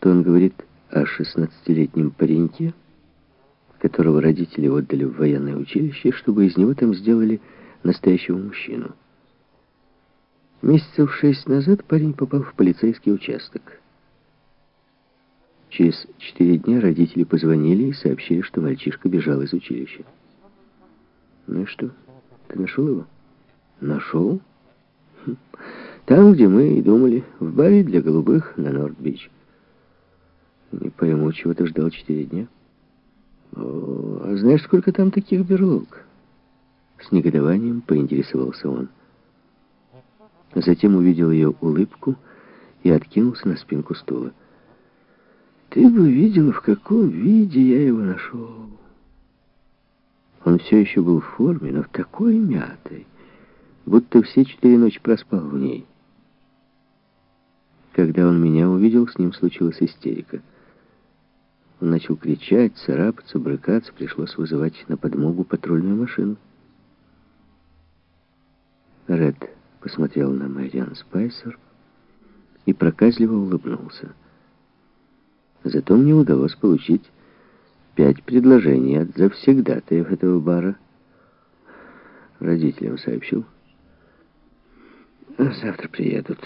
что он говорит о 16-летнем пареньке, которого родители отдали в военное училище, чтобы из него там сделали настоящего мужчину. Месяцев шесть назад парень попал в полицейский участок. Через четыре дня родители позвонили и сообщили, что мальчишка бежал из училища. Ну и что? Ты нашел его? Нашел? Хм. Там, где мы и думали, в баре для голубых на Норд-Бич. Не пойму, чего ты ждал четыре дня? О, а знаешь, сколько там таких берлог? С негодованием поинтересовался он. Затем увидел ее улыбку и откинулся на спинку стула. Ты бы видела, в каком виде я его нашел. Он все еще был в форме, но в такой мятой, будто все четыре ночи проспал в ней. Когда он меня увидел, с ним случилась истерика. Он начал кричать, царапаться, брыкаться, пришлось вызывать на подмогу патрульную машину. Ред посмотрел на Мэриан Спайсер и проказливо улыбнулся. Зато мне удалось получить пять предложений от завсегдатаев этого бара. Родителям сообщил. «Завтра приедут».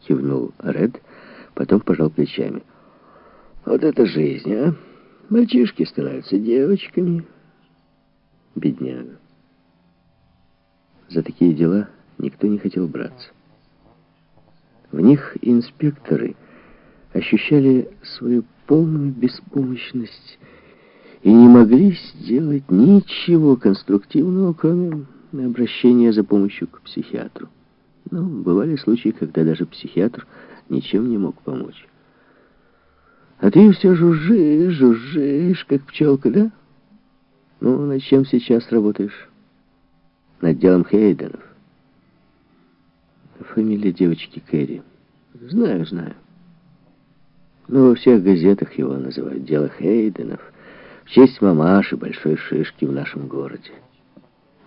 Кивнул Ред, потом пожал плечами. «Вот это жизнь, а! Мальчишки становятся девочками. Бедняга. За такие дела никто не хотел браться. В них инспекторы ощущали свою полную беспомощность и не могли сделать ничего конструктивного, кроме обращения за помощью к психиатру. Но бывали случаи, когда даже психиатр ничем не мог помочь. А ты все жужжишь, жужжишь, как пчелка, да? Ну, над чем сейчас работаешь? Над делом Хейденов. Фамилия девочки Кэрри. Знаю, знаю. Ну, во всех газетах его называют «Дело Хейденов» в честь мамаши большой шишки в нашем городе.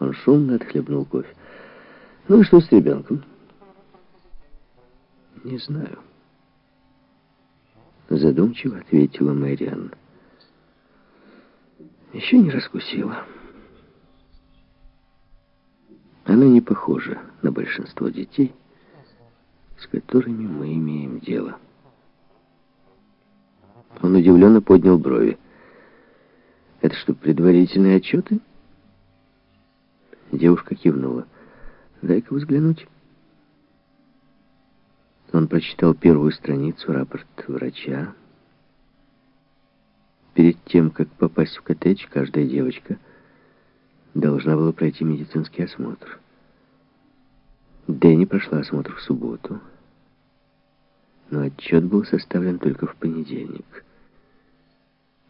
Он шумно отхлебнул кофе. Ну и что с ребенком? Не знаю. Задумчиво ответила Мэриан. Еще не раскусила. Она не похожа на большинство детей, с которыми мы имеем дело. Он удивленно поднял брови. «Это что, предварительные отчеты?» Девушка кивнула. «Дай-ка взглянуть». Он прочитал первую страницу, рапорт врача. Перед тем, как попасть в коттедж, каждая девочка должна была пройти медицинский осмотр. Дэнни прошла осмотр в субботу, но отчет был составлен только в понедельник.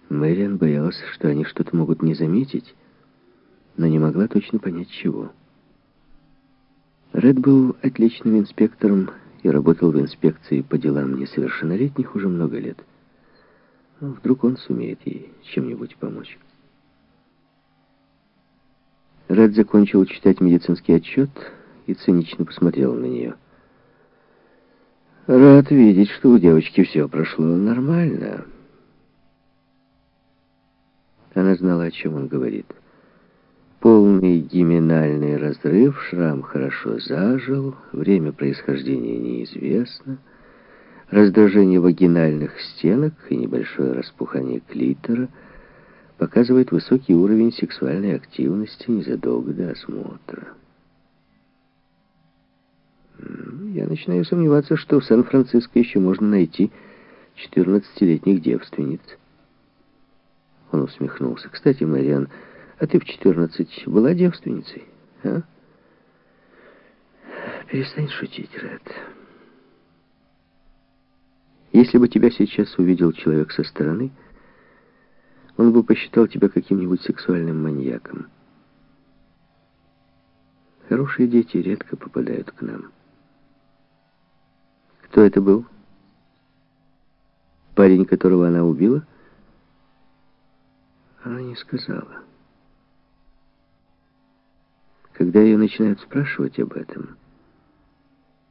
Мэриан боялась, что они что-то могут не заметить, но не могла точно понять, чего. Ред был отличным инспектором и работал в инспекции по делам несовершеннолетних уже много лет. Но вдруг он сумеет ей чем-нибудь помочь. Ред закончил читать медицинский отчет и цинично посмотрел на нее. «Рад видеть, что у девочки все прошло нормально». Она знала, о чем он говорит. Полный гименальный разрыв, шрам хорошо зажил, время происхождения неизвестно, раздражение вагинальных стенок и небольшое распухание клитора показывает высокий уровень сексуальной активности незадолго до осмотра. Я начинаю сомневаться, что в Сан-Франциско еще можно найти 14-летних девственниц. Он усмехнулся. «Кстати, Мариан, а ты в 14 была девственницей, а?» «Перестань шутить, Ред. Если бы тебя сейчас увидел человек со стороны, он бы посчитал тебя каким-нибудь сексуальным маньяком. Хорошие дети редко попадают к нам. Кто это был? Парень, которого она убила?» Она не сказала. Когда ее начинают спрашивать об этом,